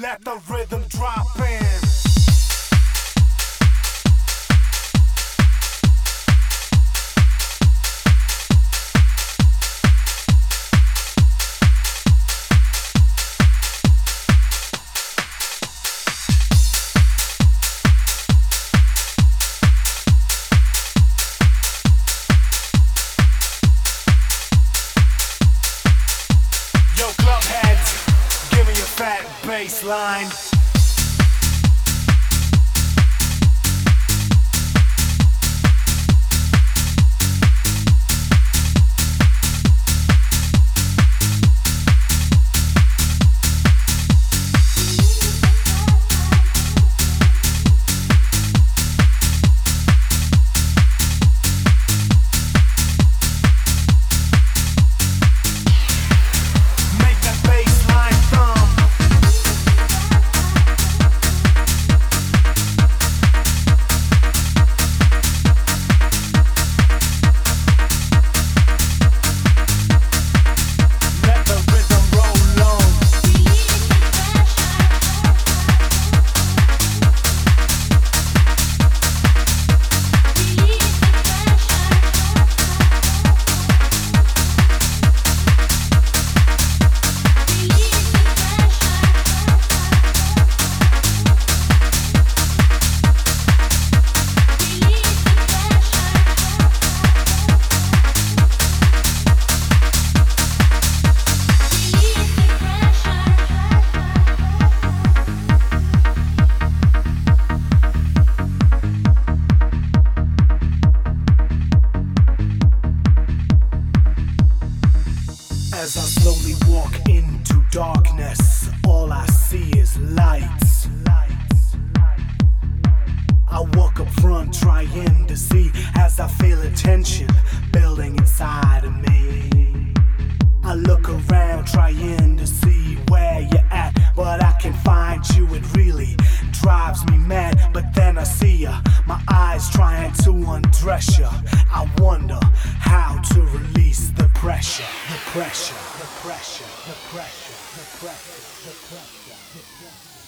Let the rhythm drop in. As I slowly walk into darkness, all I see is lights. I walk up front trying to see as I feel a tension building inside of me. the pressure, the pressure, the pressure, the pressure, the pressure, the pressure.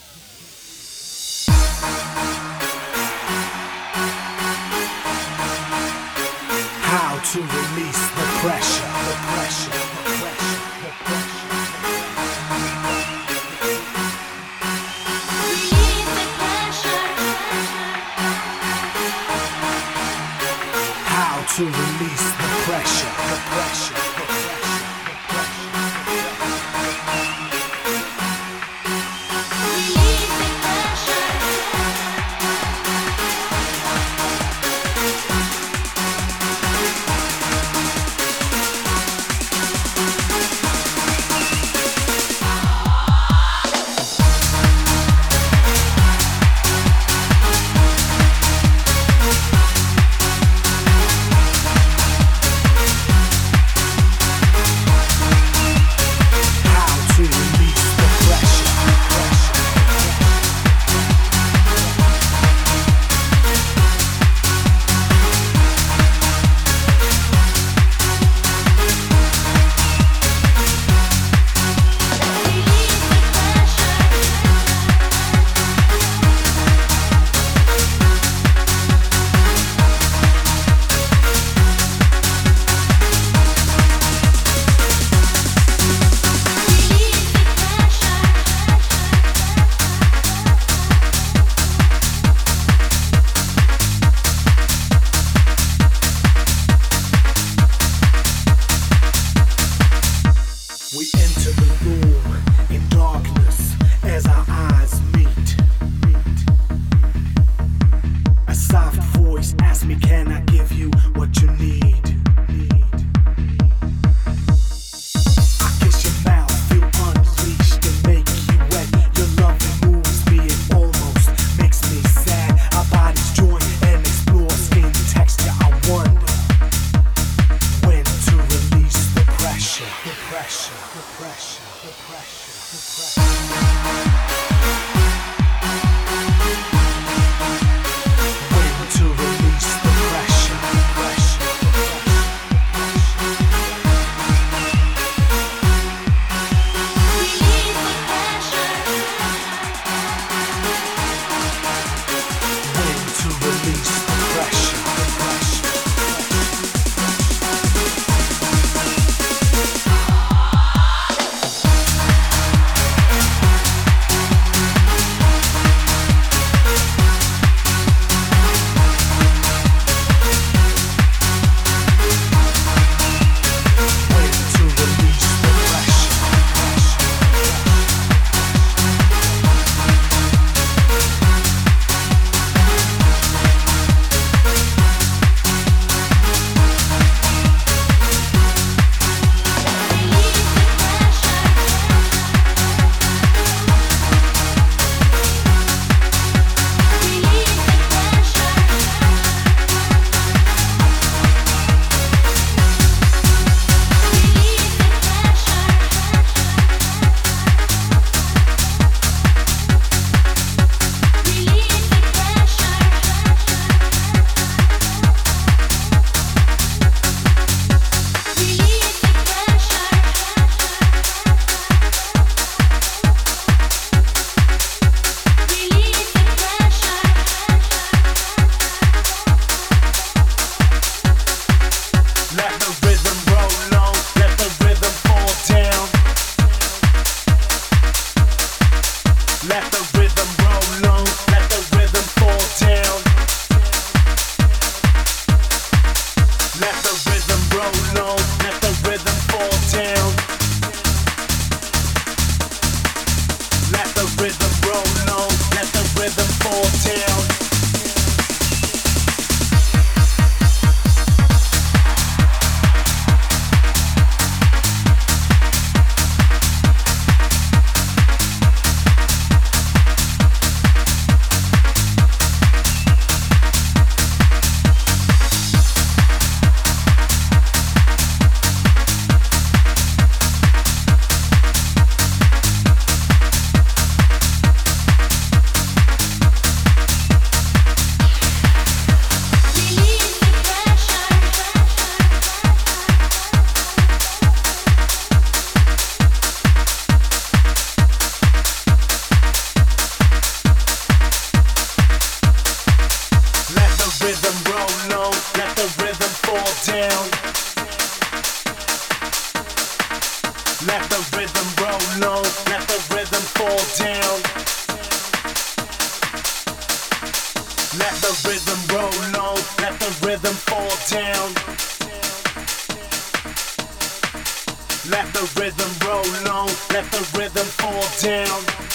How to release the pressure, the pressure, the pressure, the pressure. How to release the pressure, the pressure. Let the rhythm roll on. Let Let the rhythm roll low, let the rhythm fall down. Let the rhythm roll low, let the rhythm fall down. Let the rhythm roll low, let the rhythm fall down.